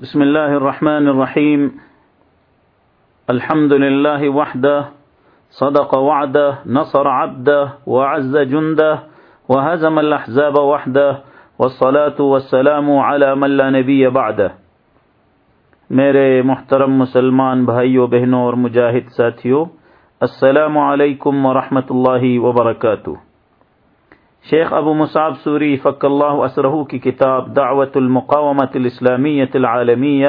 بسم الله الرحمن الرحيم الحمد لله وحده صدق وعده نصر عبده وعز جنده وهزم الأحزاب وحده والصلاة والسلام على من لا نبي بعده میرے محترم مسلمان بھائیوں بہنوں اور مجاہد ساتھیوں السلام علیکم ورحمۃ اللہ وبرکاتہ۔ شیخ ابو مصعب سوری فق اللہ اسرہ کی کتاب دعوت المقامت الاسلامیت العالمیہ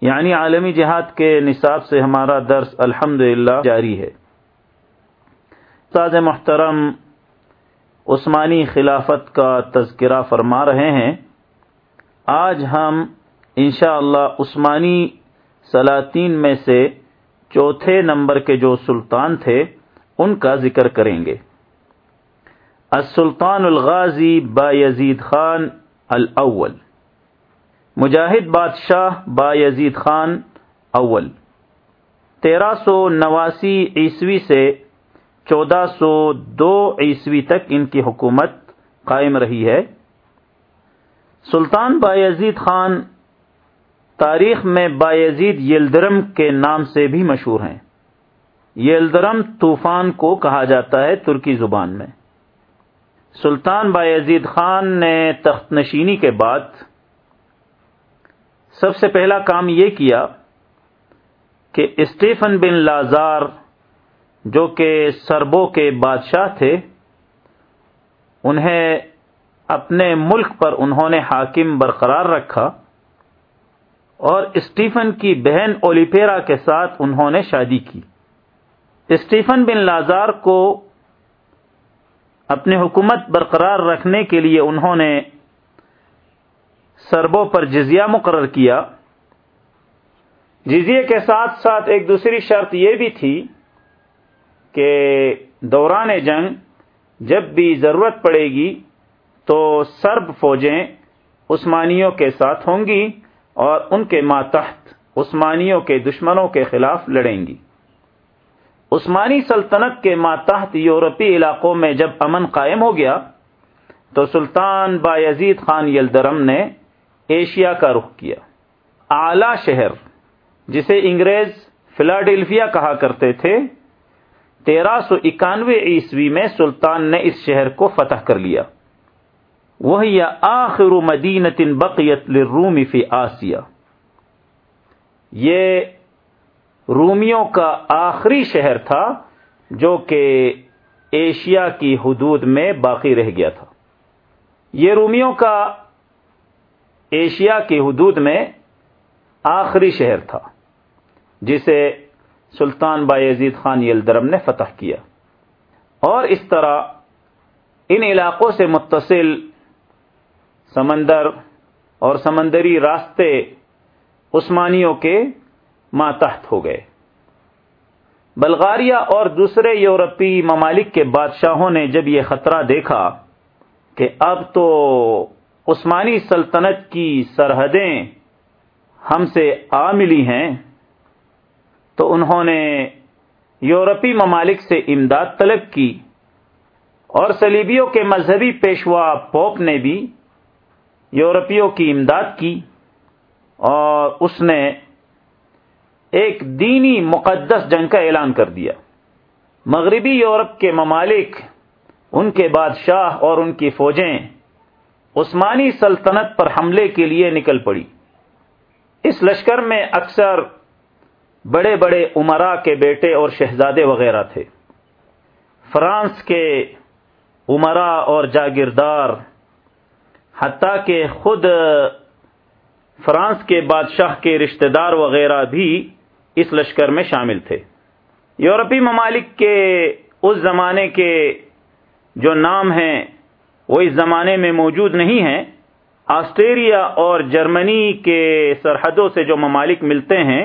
یعنی عالمی جہاد کے نصاب سے ہمارا درس الحمد جاری ہے۔ استاد محترم عثمانی خلافت کا تذکرہ فرما رہے ہیں۔ آج ہم انشاءاللہ اللہ عثمانی سلاطین میں سے چوتھے نمبر کے جو سلطان تھے، ان کا ذکر کریں گے۔ السلطان الغازی با یزید خان الاول۔ مجاہد بادشاہ با یزید خان اول۔ تیرہ سو نواسی عیسوی سے چودہ سو دو عیسوی تک ان کی حکومت قائم رہی ہے۔ سلطان با یزید خان تاریخ میں با یزید یلدرم کے نام سے بھی مشہور ہیں۔ یلدرم طوفان کو کہا جاتا ہے ترکی زبان میں۔ سلطان بایزید خان نے تخت نشینی کے بعد سب سے پہلا کام یہ کیا کہ اسٹیفن بن لازار جو کہ سربو کے بادشاہ تھے، انہیں اپنے ملک پر انہوں نے حاکم برقرار رکھا اور اسٹیفن کی بہن اولیپیرا کے ساتھ انہوں نے شادی کی۔ اسٹیفن بن لازار کو اپنی حکومت برقرار رکھنے کے لیے انہوں نے سربوں پر جزیہ مقرر کیا۔ جزیے کے ساتھ ساتھ ایک دوسری شرط یہ بھی تھی کہ دوران جنگ جب بھی ضرورت پڑے گی تو سرب فوجیں عثمانیوں کے ساتھ ہوں گی اور ان کے ماتحت عثمانیوں کے دشمنوں کے خلاف لڑیں گی۔ عثمانی سلطنت کے ماتحت یورپی علاقوں میں جب امن قائم ہو گیا، تو Sultan Bayezid Khan Yildirim نے ایشیا کا رخ کیا۔ اعلی شہر، جسے انگریز فلاڈیلفیا کہا کرتے تھے، تیرہ سو اکانوے عیسوی میں سلطان نے اس شہر کو فتح کر لیا۔ وہی آخر مدینت بقیت للروم فی آسیا یہ رومیوں کا آخری شہر تھا جو کہ ایشیا کی حدود میں باقی رہ گیا تھا۔ یہ رومیوں کا ایشیا کی حدود میں آخری شہر تھا، جسے سلطان یزید خان یلدرم نے فتح کیا۔ اور اس طرح ان علاقوں سے متصل سمندر اور سمندری راستے عثمانیوں کے ماتحت ہو گئے۔ بلغاریہ اور دوسرے یورپی ممالک کے بادشاہوں نے جب یہ خطرہ دیکھا کہ اب تو عثمانی سلطنت کی سرحدیں ہم سے آ ملی ہیں، تو انہوں نے یورپی ممالک سے امداد طلب کی اور سلیبیوں کے مذہبی پیشوا پوپ نے بھی یورپیوں کی امداد کی اور اس نے ایک دینی مقدس جنگ کا اعلان کر دیا۔ مغربی یورپ کے ممالک، ان کے بادشاہ اور ان کی فوجیں عثمانی سلطنت پر حملے کے لیے نکل پڑی۔ اس لشکر میں اکثر بڑے بڑے عمرا کے بیٹے اور شہزادے وغیرہ تھے۔ فرانس کے عمرا اور جاگیردار، حتیٰ کہ خود فرانس کے بادشاہ کے رشتہ دار وغیرہ بھی اس لشکر میں شامل تھے۔ یورپی ممالک کے اس زمانے کے جو نام ہیں، وہ اس زمانے میں موجود نہیں ہیں۔ آسٹریلیا اور جرمنی کے سرحدوں سے جو ممالک ملتے ہیں،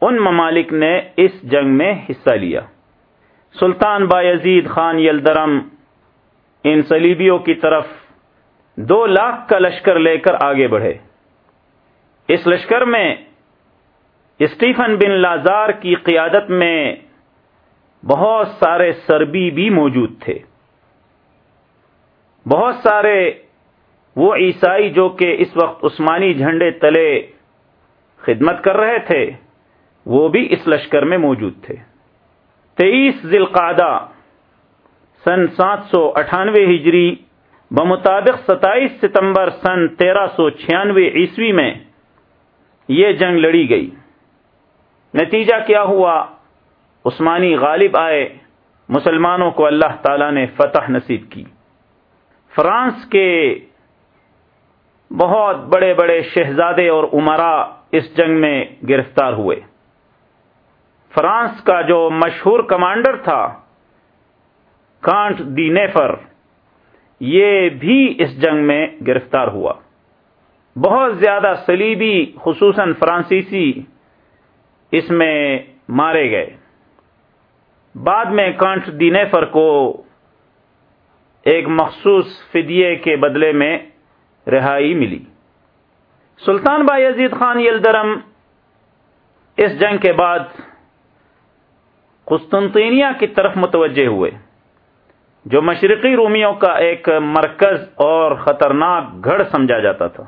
ان ممالک نے اس جنگ میں حصہ لیا۔ سلطان یزید خان یلدرم ان سلیبیوں کی طرف دو لاکھ کا لشکر لے کر آگے بڑھے۔ اس لشکر میں اسٹیفن بن لازار کی قیادت میں بہت سارے سربی بھی موجود تھے۔ بہت سارے وہ عیسائی جو کہ اس وقت عثمانی جھنڈے تلے خدمت کر رہے تھے، وہ بھی اس لشکر میں موجود تھے۔ تیئیس ذیل سن سات سو اٹھانوے ہجری بمطابق ستائیس ستمبر سن تیرہ سو چھیانوے عیسوی میں یہ جنگ لڑی گئی۔ نتیجہ کیا ہوا؟ عثمانی غالب آئے، مسلمانوں کو اللہ تعالی نے فتح نصیب کی۔ فرانس کے بہت بڑے بڑے شہزادے اور عمرا اس جنگ میں گرفتار ہوئے۔ فرانس کا جو مشہور کمانڈر تھا، کانٹ دی نیفر، یہ بھی اس جنگ میں گرفتار ہوا۔ بہت زیادہ سلیبی خصوصاً فرانسیسی اس میں مارے گئے۔ بعد میں کانٹ دی نیفر کو ایک مخصوص فدیے کے بدلے میں رہائی ملی۔ سلطان با یزید خان یلدرم اس جنگ کے بعد قسطنطینیہ کی طرف متوجہ ہوئے، جو مشرقی رومیوں کا ایک مرکز اور خطرناک گھڑ سمجھا جاتا تھا۔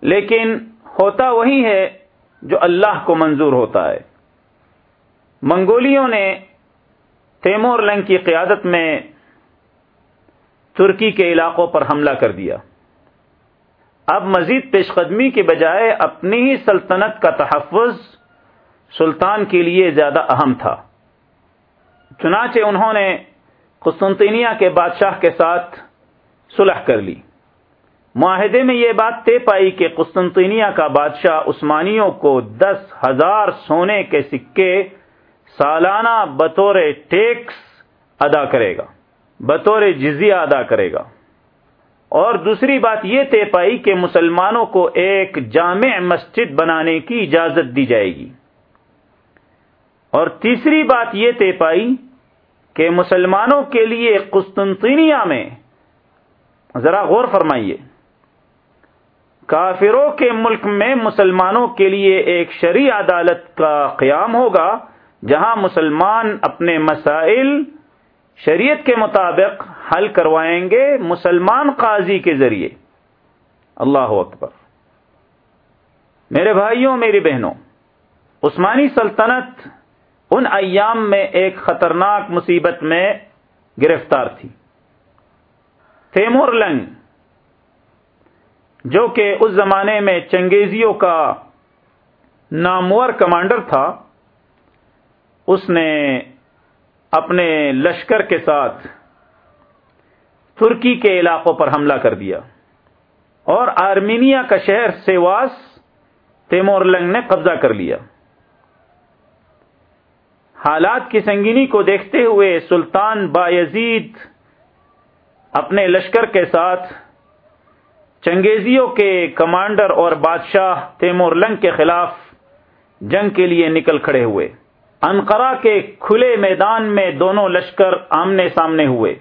لیکن ہوتا وہی ہے جو اللہ کو منظور ہوتا ہے۔ منگولیوں نے تیمور لنگ کی قیادت میں ترکی کے علاقوں پر حملہ کر دیا۔ اب مزید پیش قدمی کے بجائے اپنی ہی سلطنت کا تحفظ سلطان کے لیے زیادہ اہم تھا۔ چنانچہ انہوں نے قسطنطینیہ کے بادشاہ کے ساتھ صلح کر لی۔ معاہدے میں یہ بات طے پائی کہ قسطنطینیہ کا بادشاہ عثمانیوں کو دس ہزار سونے کے سکے سالانہ بطور ٹیکس ادا کرے گا، بطور جزیہ ادا کرے گا۔ اور دوسری بات یہ طے پائی کہ مسلمانوں کو ایک جامع مسجد بنانے کی اجازت دی جائے گی۔ اور تیسری بات یہ طے پائی کہ مسلمانوں کے لیے قسطنطینیہ میں ذرا غور فرمائیے۔ کافروں کے ملک میں مسلمانوں کے لیے ایک شرع عدالت کا قیام ہوگا، جہاں مسلمان اپنے مسائل شریعت کے مطابق حل کروائیں گے مسلمان قاضی کے ذریعے۔ اللہ اکبر۔ میرے بھائیوں، میری بہنوں، عثمانی سلطنت ان ایام میں ایک خطرناک مصیبت میں گرفتار تھی۔ تیمور لنگ جو کہ اس زمانے میں چنگیزیوں کا نامور کمانڈر تھا، اس نے اپنے لشکر کے ساتھ ترکی کے علاقوں پر حملہ کر دیا۔ اور آرمینیا کا شہر سیواس، تیمور لنگ نے قبضہ کر لیا۔ حالات کی سنگینی کو دیکھتے ہوئے سلطان با یزید اپنے لشکر کے ساتھ چنگیزیوں کے کمانڈر اور بادشاہ تیمور لنگ کے خلاف جنگ کے لیے نکل کھڑے ہوئے۔ انقرا کے کھلے میدان میں دونوں لشکر آمنے سامنے ہوئے۔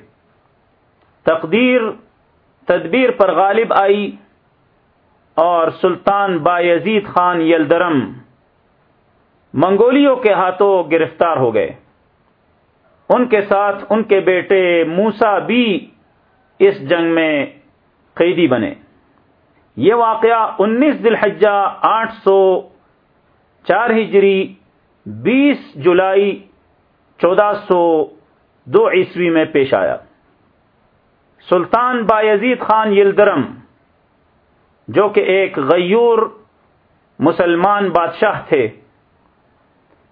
تقدیر، تدبیر پر غالب آئی اور سلطان با یزید خان یلدرم منگولیوں کے ہاتھوں گرفتار ہو گئے۔ ان کے ساتھ ان کے بیٹے موسا بھی اس جنگ میں قیدی بنے۔ یہ واقعہ انیس دلحجہ آٹھ سو چار ہجری بیس جولائی چودہ سو دو عیسوی میں پیش آیا۔ سلطان با یزید خان یلدرم، جو کہ ایک غیور مسلمان بادشاہ تھے،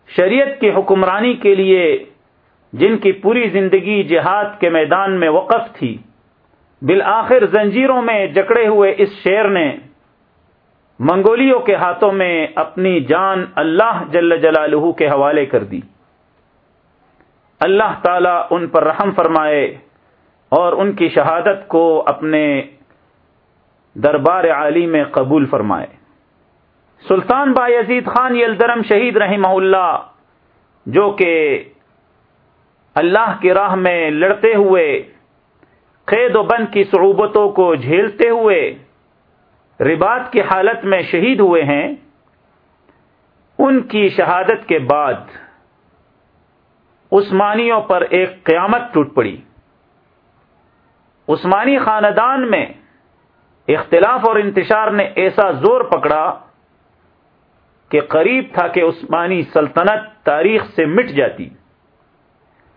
شریعت کی حکمرانی کے لیے جن کی پوری زندگی جہاد کے میدان میں وقف تھی بالآخر زنجیروں میں جکڑے ہوئے اس شیر نے منگولیوں کے ہاتھوں میں اپنی جان اللہ جل جلالہ کے حوالے کر دی۔ اللہ تعالی ان پر رحم فرمائے اور ان کی شہادت کو اپنے دربار عالی میں قبول فرمائے۔ سلطان با یزید خان یلدرم شہید رحمہ اللہ، جو کہ اللہ کی راہ میں لڑتے ہوئے قید و بند کی صعوبتوں کو جھیلتے ہوئے ربات کی حالت میں شہید ہوئے ہیں، ان کی شہادت کے بعد عثمانیوں پر ایک قیامت ٹوٹ پڑی۔ عثمانی خاندان میں اختلاف اور انتشار نے ایسا زور پکڑا کہ قریب تھا کہ عثمانی سلطنت تاریخ سے مٹ جاتی۔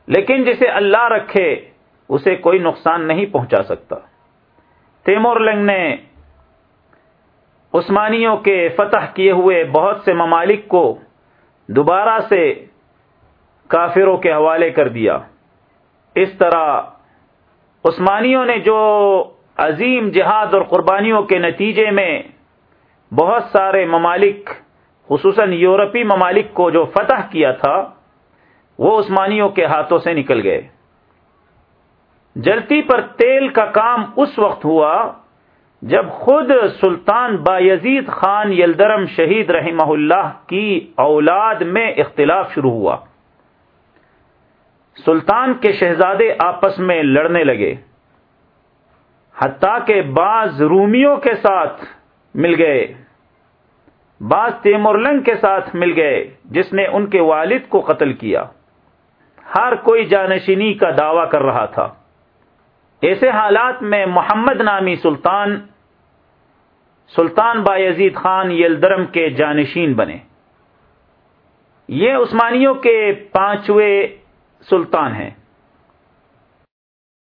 لیکن جسے اللہ رکھے اسے کوئی نقصان نہیں پہنچا سکتا۔ تیمور لنگ نے عثمانیوں کے فتح کیے ہوئے بہت سے ممالک کو دوبارہ سے کافروں کے حوالے کر دیا۔ اس طرح عثمانیوں نے جو عظیم جہاد اور قربانیوں کے نتیجے میں بہت سارے ممالک، خصوصاً یورپی ممالک کو جو فتح کیا تھا، وہ عثمانیوں کے ہاتھوں سے نکل گئے۔ جلتی پر تیل کا کام اس وقت ہوا جب خود سلطان با یزید خان یلدرم شہید رحمہ اللہ کی اولاد میں اختلاف شروع ہوا۔ سلطان کے شہزادے آپس میں لڑنے لگے۔ حتیٰ کہ بعض رومیوں کے ساتھ مل گئے۔ بعض تیمورلنگ کے ساتھ مل گئے جس نے ان کے والد کو قتل کیا۔ ہر کوئی جانشینی کا دعویٰ کر رہا تھا۔ ایسے حالات میں محمد نامی سلطان سلطان با یزید خان یلدرم کے جانشین بنے۔ یہ عثمانیوں کے پانچویں سلطان ہیں۔